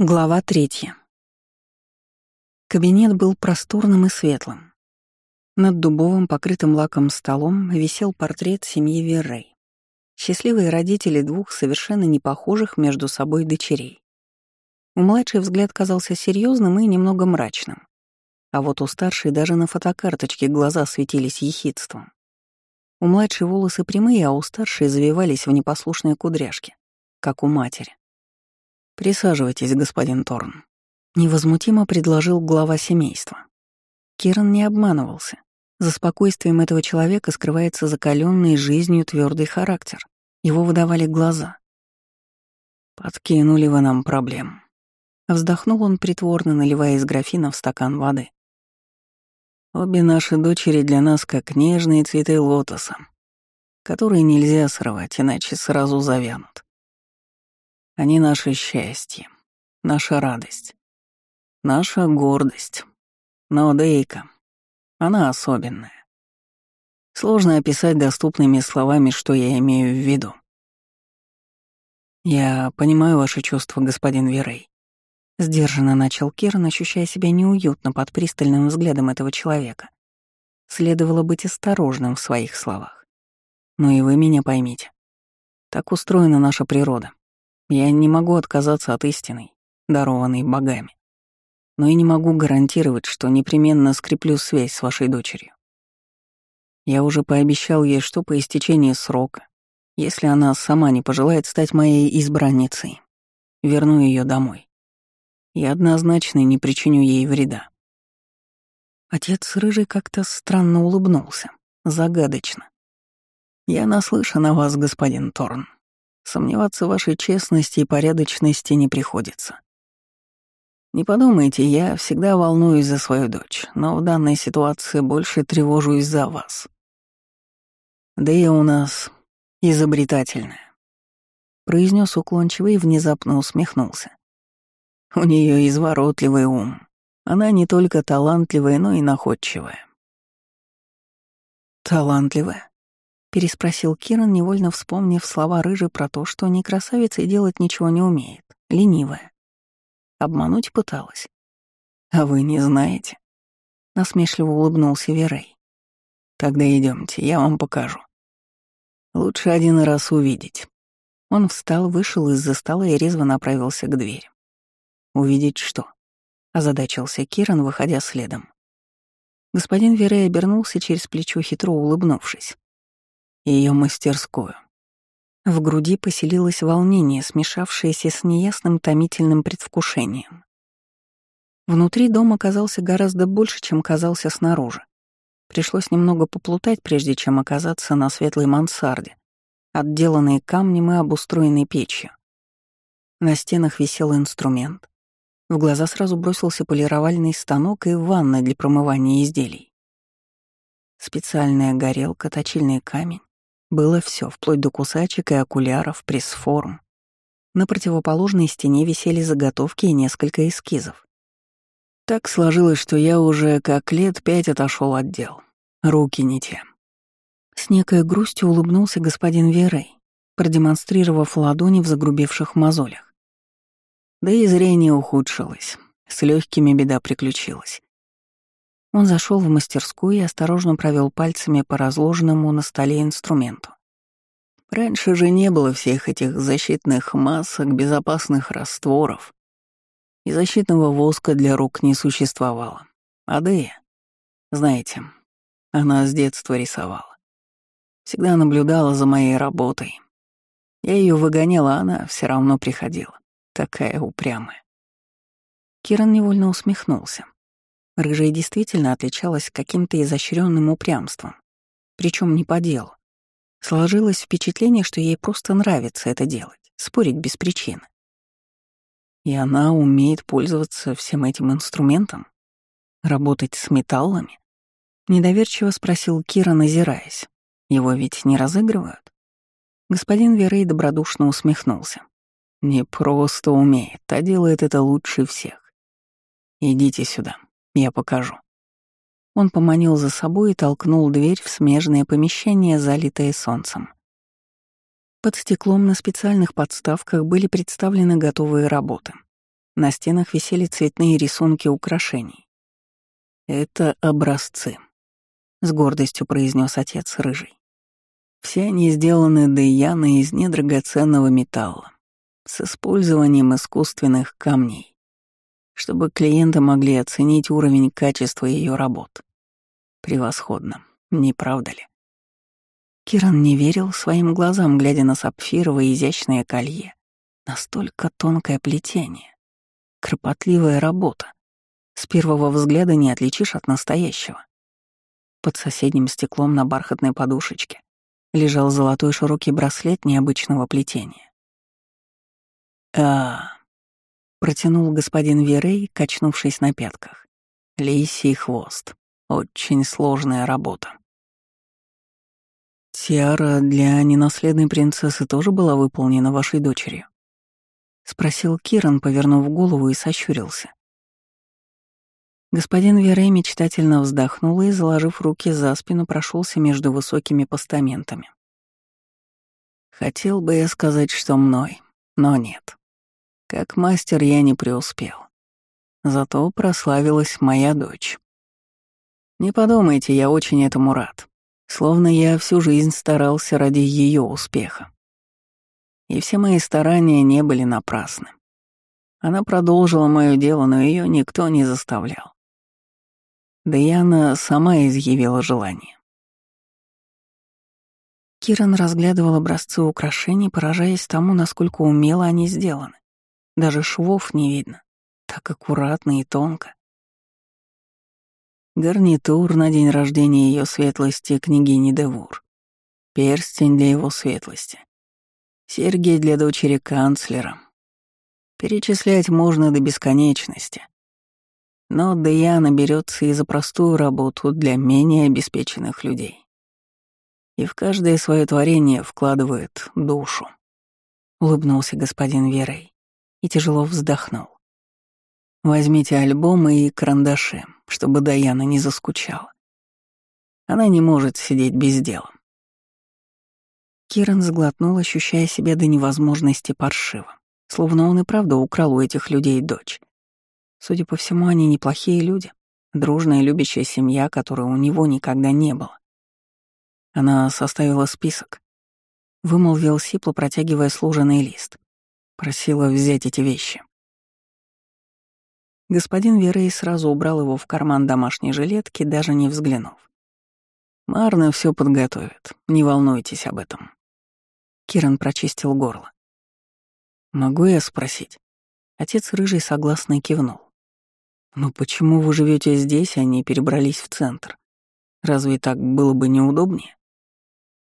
Глава третья. Кабинет был просторным и светлым. Над дубовым, покрытым лаком столом висел портрет семьи Веррей. Счастливые родители двух совершенно непохожих между собой дочерей. У младшей взгляд казался серьезным и немного мрачным. А вот у старшей даже на фотокарточке глаза светились ехидством. У младшей волосы прямые, а у старшей завивались в непослушные кудряшки, как у матери. «Присаживайтесь, господин Торн», — невозмутимо предложил глава семейства. Киран не обманывался. За спокойствием этого человека скрывается закаленный жизнью твердый характер. Его выдавали глаза. «Подкинули вы нам проблем». Вздохнул он притворно, наливая из графина в стакан воды. «Обе наши дочери для нас как нежные цветы лотоса, которые нельзя срывать, иначе сразу завянут. Они наше счастье, наша радость, наша гордость. Но Дейка, она особенная. Сложно описать доступными словами, что я имею в виду. «Я понимаю ваши чувства, господин Верей», — сдержанно начал Киран, ощущая себя неуютно под пристальным взглядом этого человека. Следовало быть осторожным в своих словах. Но и вы меня поймите. Так устроена наша природа. Я не могу отказаться от истины, дарованной богами. Но и не могу гарантировать, что непременно скреплю связь с вашей дочерью. Я уже пообещал ей, что по истечении срока, если она сама не пожелает стать моей избранницей, верну ее домой. И однозначно не причиню ей вреда. Отец Рыжий как-то странно улыбнулся, загадочно. «Я наслышан о вас, господин Торн. Сомневаться в вашей честности и порядочности не приходится. Не подумайте, я всегда волнуюсь за свою дочь, но в данной ситуации больше тревожусь за вас. Да и у нас изобретательная. Произнес уклончиво и внезапно усмехнулся. У нее изворотливый ум. Она не только талантливая, но и находчивая. Талантливая? Переспросил Киран, невольно вспомнив слова рыжий про то, что не красавица и делать ничего не умеет, ленивая. Обмануть пыталась. «А вы не знаете?» Насмешливо улыбнулся Верей. «Тогда идемте, я вам покажу. Лучше один раз увидеть». Он встал, вышел из-за стола и резво направился к двери. «Увидеть что?» — озадачился Киран, выходя следом. Господин Верей обернулся через плечо, хитро улыбнувшись ее мастерскую. В груди поселилось волнение, смешавшееся с неясным томительным предвкушением. Внутри дом оказался гораздо больше, чем казался снаружи. Пришлось немного поплутать, прежде чем оказаться на светлой мансарде, отделанной камнем и обустроенной печью. На стенах висел инструмент. В глаза сразу бросился полировальный станок и ванна для промывания изделий. Специальная горелка, точильный камень, было все, вплоть до кусачек и окуляров, пресс-форм. На противоположной стене висели заготовки и несколько эскизов. Так сложилось, что я уже как лет пять отошел от дел. Руки не те. С некой грустью улыбнулся господин Верей, продемонстрировав ладони в загрубевших мозолях. Да и зрение ухудшилось. С легкими беда приключилась. Он зашел в мастерскую и осторожно провел пальцами по разложенному на столе инструменту. Раньше же не было всех этих защитных масок, безопасных растворов. И защитного воска для рук не существовало. А Дея, знаете, она с детства рисовала. Всегда наблюдала за моей работой. Я ее выгоняла, а она все равно приходила. Такая упрямая. Киран невольно усмехнулся. Рыжая действительно отличалась каким-то изощренным упрямством, причем не по делу. Сложилось впечатление, что ей просто нравится это делать, спорить без причины. И она умеет пользоваться всем этим инструментом? Работать с металлами? Недоверчиво спросил Кира, назираясь. Его ведь не разыгрывают? Господин Верей добродушно усмехнулся. Не просто умеет, а делает это лучше всех. Идите сюда. Я покажу». Он поманил за собой и толкнул дверь в смежное помещение, залитое солнцем. Под стеклом на специальных подставках были представлены готовые работы. На стенах висели цветные рисунки украшений. «Это образцы», — с гордостью произнес отец рыжий. «Все они сделаны Дейяной из недрагоценного металла, с использованием искусственных камней, чтобы клиенты могли оценить уровень качества ее работ. Превосходно, не правда ли?» Киран не верил своим глазам, глядя на сапфировое изящное колье. Настолько тонкое плетение. Кропотливая работа. С первого взгляда не отличишь от настоящего. Под соседним стеклом на бархатной подушечке лежал золотой широкий браслет необычного плетения. а протянул господин Верей, качнувшись на пятках. Лисий хвост. Очень сложная работа. Тиара для ненаследной принцессы тоже была выполнена вашей дочерью? — спросил Киран, повернув голову и сощурился. Господин Верей мечтательно вздохнул и, заложив руки за спину, прошелся между высокими постаментами. Хотел бы я сказать, что мной, но нет. Как мастер я не преуспел. Зато прославилась моя дочь. Не подумайте, я очень этому рад. Словно я всю жизнь старался ради ее успеха и все мои старания не были напрасны. Она продолжила мое дело, но ее никто не заставлял. Да и она сама изъявила желание. Киран разглядывал образцы украшений, поражаясь тому, насколько умело они сделаны. Даже швов не видно. Так аккуратно и тонко. Гарнитур на день рождения ее светлости княгини Девур. Перстень для его светлости. Сергей для дочери канцлера. Перечислять можно до бесконечности. Но Деяна берется и за простую работу для менее обеспеченных людей. И в каждое свое творение вкладывает душу. Улыбнулся господин Верой и тяжело вздохнул. Возьмите альбомы и карандаши, чтобы Даяна не заскучала. Она не может сидеть без дела. Киран сглотнул, ощущая себя до невозможности паршиво, словно он и правда украл у этих людей дочь. Судя по всему, они неплохие люди, дружная любящая семья, которой у него никогда не было. Она составила список. Вымолвил Сипло, протягивая служенный лист. Просила взять эти вещи. Господин Верей сразу убрал его в карман домашней жилетки, даже не взглянув. Марна все подготовит, не волнуйтесь об этом. Киран прочистил горло. «Могу я спросить?» Отец рыжий согласно кивнул. «Ну почему вы живете здесь, а не перебрались в центр? Разве так было бы неудобнее?»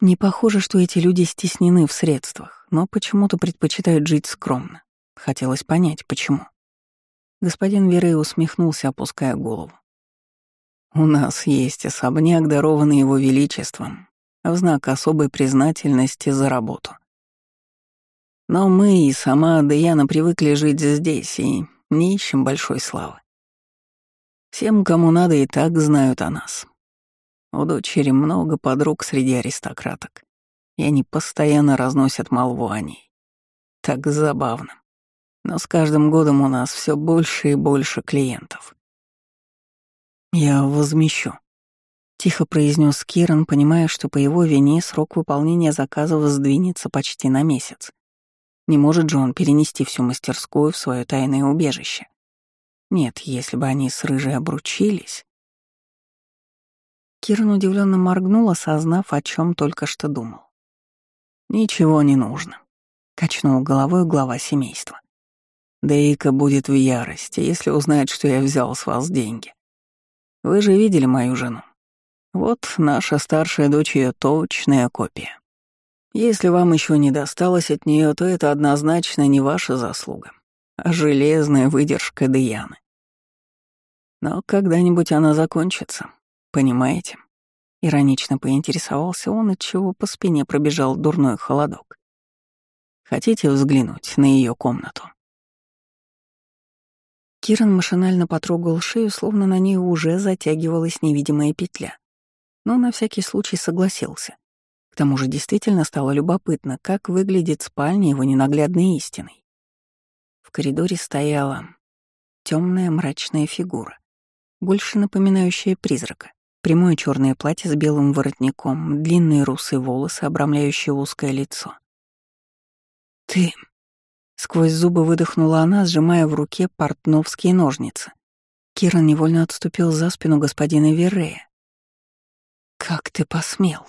Не похоже, что эти люди стеснены в средствах, но почему-то предпочитают жить скромно. Хотелось понять, почему. Господин Верей усмехнулся, опуская голову. «У нас есть особняк, дарованный его величеством, в знак особой признательности за работу. Но мы и сама Даяна привыкли жить здесь и не ищем большой славы. Всем, кому надо, и так знают о нас. У дочери много подруг среди аристократок, и они постоянно разносят молву о ней. Так забавно. Но с каждым годом у нас все больше и больше клиентов. Я возмещу, Тихо произнес Киран, понимая, что по его вине срок выполнения заказов сдвинется почти на месяц. Не может же он перенести всю мастерскую в свое тайное убежище. Нет, если бы они с Рыжей обручились... Киран удивленно моргнул, осознав, о чем только что думал. «Ничего не нужно», — качнул головой глава семейства. «Дейка будет в ярости, если узнает, что я взял с вас деньги. Вы же видели мою жену. Вот наша старшая дочь ее точная копия. Если вам еще не досталось от нее, то это однозначно не ваша заслуга, а железная выдержка Деяны. Но когда-нибудь она закончится, понимаете? Иронично поинтересовался он, от чего по спине пробежал дурной холодок. Хотите взглянуть на ее комнату? Киран машинально потрогал шею, словно на ней уже затягивалась невидимая петля но на всякий случай согласился. К тому же действительно стало любопытно, как выглядит спальня его ненаглядной истиной. В коридоре стояла темная мрачная фигура, больше напоминающая призрака. Прямое черное платье с белым воротником, длинные русые волосы, обрамляющие узкое лицо. «Ты...» — сквозь зубы выдохнула она, сжимая в руке портновские ножницы. Кира невольно отступил за спину господина Веррея. «Как ты посмел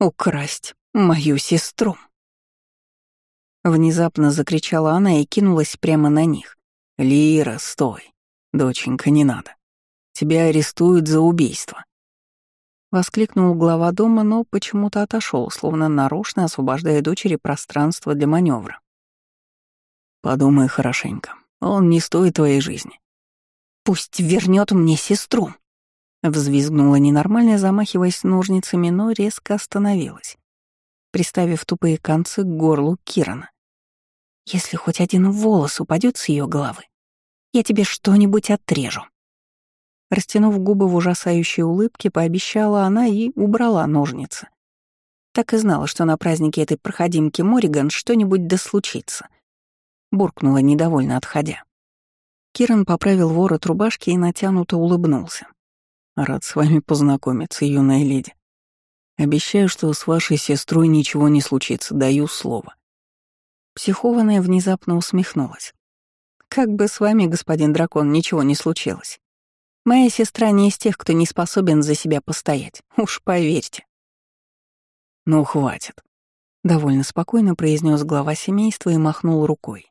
украсть мою сестру?» Внезапно закричала она и кинулась прямо на них. «Лира, стой! Доченька, не надо. Тебя арестуют за убийство». Воскликнул глава дома, но почему-то отошел, словно нарочно освобождая дочери пространство для маневра. «Подумай хорошенько. Он не стоит твоей жизни. Пусть вернет мне сестру!» Взвизгнула ненормально, замахиваясь ножницами, но резко остановилась, приставив тупые концы к горлу Кирана. «Если хоть один волос упадет с ее головы, я тебе что-нибудь отрежу». Растянув губы в ужасающей улыбке, пообещала она и убрала ножницы. Так и знала, что на празднике этой проходимки Мориган что-нибудь да случится. Буркнула недовольно, отходя. Киран поправил ворот рубашки и натянуто улыбнулся. «Рад с вами познакомиться, юная леди. Обещаю, что с вашей сестрой ничего не случится, даю слово». Психованная внезапно усмехнулась. «Как бы с вами, господин дракон, ничего не случилось. Моя сестра не из тех, кто не способен за себя постоять, уж поверьте». «Ну, хватит», — довольно спокойно произнес глава семейства и махнул рукой.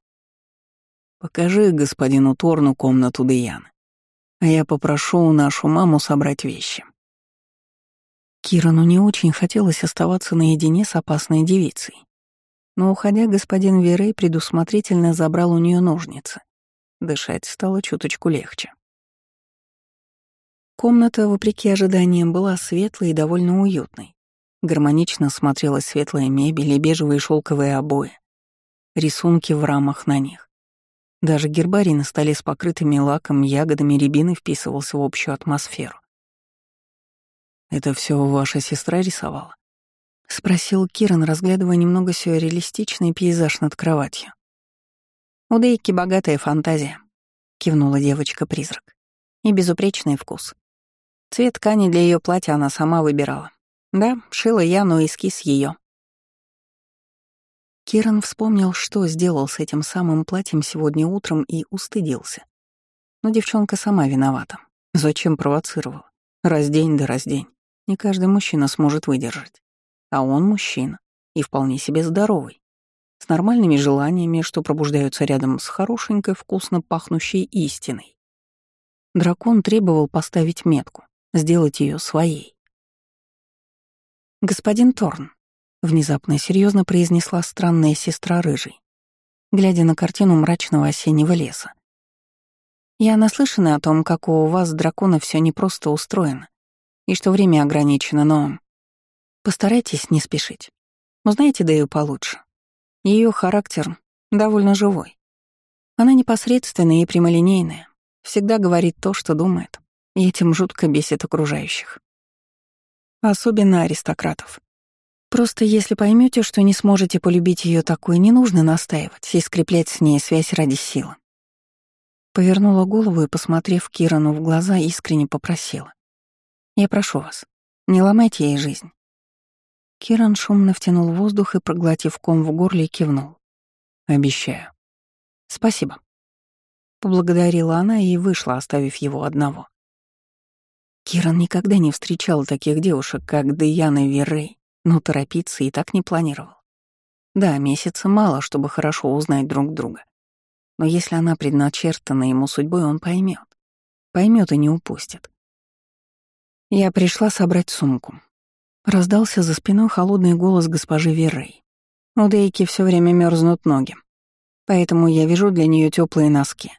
Покажи господину Торну комнату Деяны, а я попрошу нашу маму собрать вещи. Кирану не очень хотелось оставаться наедине с опасной девицей. Но, уходя, господин Верей предусмотрительно забрал у нее ножницы. Дышать стало чуточку легче. Комната, вопреки ожиданиям, была светлой и довольно уютной. Гармонично смотрелась светлая мебель и бежевые шелковые обои, рисунки в рамах на них. Даже гербарий на столе с покрытыми лаком ягодами рябины вписывался в общую атмосферу. «Это все ваша сестра рисовала?» — спросил Киран, разглядывая немного сюрреалистичный пейзаж над кроватью. «У Дейки богатая фантазия», — кивнула девочка-призрак. «И безупречный вкус. Цвет ткани для ее платья она сама выбирала. Да, шила я, но эскиз ее. Киран вспомнил, что сделал с этим самым платьем сегодня утром и устыдился. Но девчонка сама виновата. Зачем провоцировал? Раздень да раздень. Не каждый мужчина сможет выдержать. А он мужчина. И вполне себе здоровый. С нормальными желаниями, что пробуждаются рядом с хорошенькой, вкусно пахнущей истиной. Дракон требовал поставить метку, сделать ее своей. «Господин Торн», Внезапно серьезно произнесла странная сестра рыжий, глядя на картину мрачного осеннего леса. «Я наслышана о том, как у вас, дракона, все непросто устроено, и что время ограничено, но постарайтесь не спешить. Узнаете Дэю получше. Ее характер довольно живой. Она непосредственная и прямолинейная, всегда говорит то, что думает, и этим жутко бесит окружающих. Особенно аристократов. Просто если поймете, что не сможете полюбить ее такой, не нужно настаивать и скреплять с ней связь ради силы. Повернула голову и, посмотрев Кирану в глаза, искренне попросила. «Я прошу вас, не ломайте ей жизнь». Киран шумно втянул воздух и, проглотив ком в горле, кивнул. «Обещаю». «Спасибо». Поблагодарила она и вышла, оставив его одного. Киран никогда не встречал таких девушек, как Деяна Веррей, но торопиться и так не планировал. Да, месяца мало, чтобы хорошо узнать друг друга. Но если она предначертана ему судьбой, он поймет. Поймет и не упустит. Я пришла собрать сумку. Раздался за спиной холодный голос госпожи Веррей. У Дейки все время мерзнут ноги, поэтому я вяжу для нее теплые носки.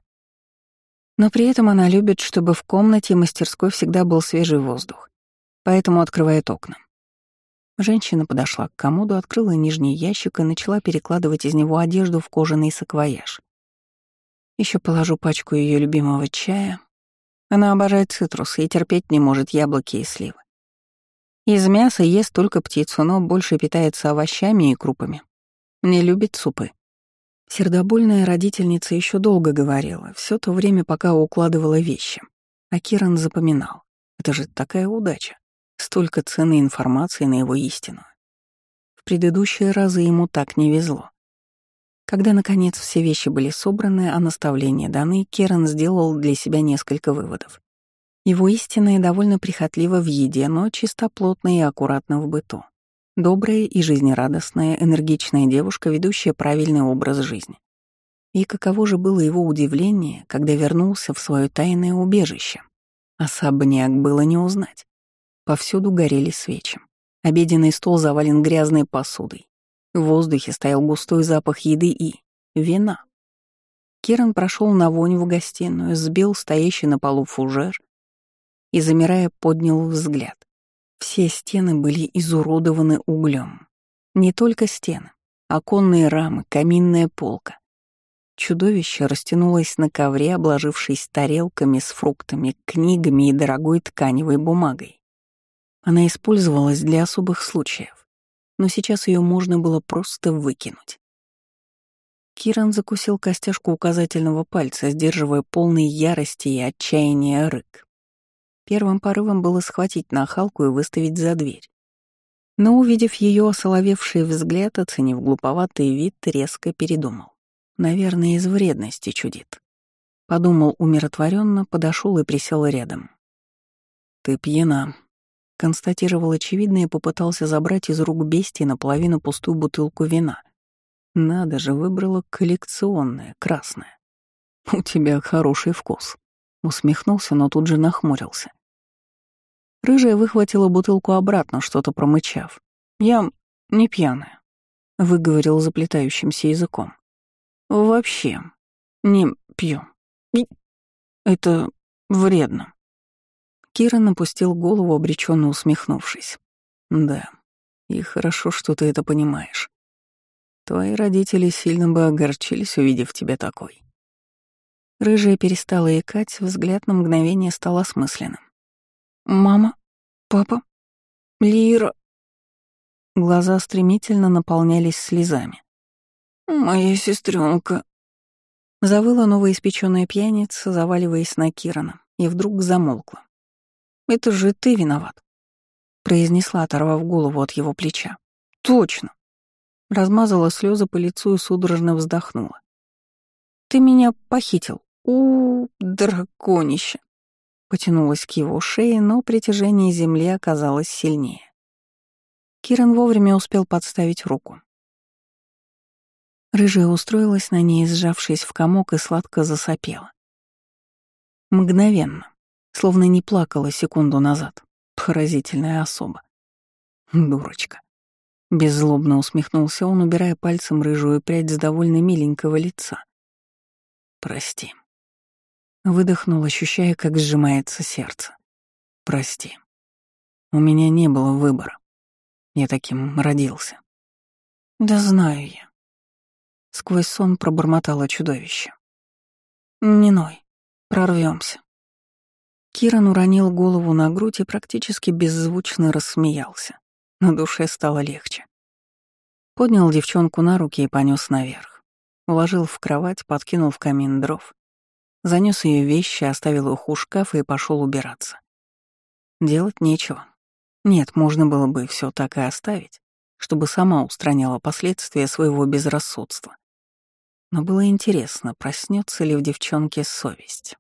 Но при этом она любит, чтобы в комнате и мастерской всегда был свежий воздух, поэтому открывает окна. Женщина подошла к комоду, открыла нижний ящик и начала перекладывать из него одежду в кожаный саквояж. Еще положу пачку ее любимого чая. Она обожает цитрусы и терпеть не может яблоки и сливы. Из мяса ест только птицу, но больше питается овощами и крупами. Не любит супы. Сердобольная родительница еще долго говорила, все то время, пока укладывала вещи. А Киран запоминал. Это же такая удача. Столько ценной информации на его истину. В предыдущие разы ему так не везло. Когда, наконец, все вещи были собраны, а наставления даны, Керан сделал для себя несколько выводов. Его истинная довольно прихотлива в еде, но чистоплотная и аккуратна в быту. Добрая и жизнерадостная, энергичная девушка, ведущая правильный образ жизни. И каково же было его удивление, когда вернулся в свое тайное убежище. Особняк было не узнать. Повсюду горели свечи. Обеденный стол завален грязной посудой. В воздухе стоял густой запах еды и вина. Киран прошел на вонь в гостиную, сбил стоящий на полу фужер и, замирая, поднял взгляд. Все стены были изуродованы углем. Не только стены, оконные рамы, каминная полка. Чудовище растянулось на ковре, обложившись тарелками с фруктами, книгами и дорогой тканевой бумагой. Она использовалась для особых случаев, но сейчас ее можно было просто выкинуть. Киран закусил костяшку указательного пальца, сдерживая полный ярости и отчаяния рык. Первым порывом было схватить нахалку и выставить за дверь. Но, увидев ее осоловевший взгляд, оценив глуповатый вид, резко передумал. Наверное, из вредности чудит. Подумал умиротворенно, подошел и присел рядом. «Ты пьяна», — констатировал очевидно и попытался забрать из рук бестии наполовину пустую бутылку вина. «Надо же, выбрала коллекционное, красное. У тебя хороший вкус», — усмехнулся, но тут же нахмурился. Рыжая выхватила бутылку обратно, что-то промычав. «Я не пьяная», — выговорил заплетающимся языком. «Вообще не пью. Это вредно». Кира напустил голову, обреченно усмехнувшись. «Да, и хорошо, что ты это понимаешь. Твои родители сильно бы огорчились, увидев тебя такой». Рыжая перестала икать, взгляд на мгновение стал осмысленным. «Мама? Папа? Лира?» Глаза стремительно наполнялись слезами. «Моя сестренка. Завыла новоиспеченная пьяница, заваливаясь на Кирана, и вдруг замолкла. «Это же ты виноват», — произнесла, оторвав голову от его плеча. «Точно!» Размазала слезы по лицу и судорожно вздохнула. «Ты меня похитил. У, -у драконище!» Потянулась к его шее, но притяжение земли оказалось сильнее. Киран вовремя успел подставить руку. Рыжая устроилась на ней, сжавшись в комок, и сладко засопела. Мгновенно, словно не плакала секунду назад. Поразительная особа. Дурочка. Беззлобно усмехнулся он, убирая пальцем рыжую прядь с довольно миленького лица. «Прости», Выдохнул, ощущая, как сжимается сердце. «Прости. У меня не было выбора. Я таким родился». «Да знаю я». Сквозь сон пробормотало чудовище. «Не ной. Прорвемся. Киран уронил голову на грудь и практически беззвучно рассмеялся. На душе стало легче. Поднял девчонку на руки и понес наверх. Уложил в кровать, подкинул в камин дров Занес ее вещи, оставил их у шкафа и пошел убираться. Делать нечего. Нет, можно было бы все так и оставить, чтобы сама устраняла последствия своего безрассудства. Но было интересно, проснется ли в девчонке совесть.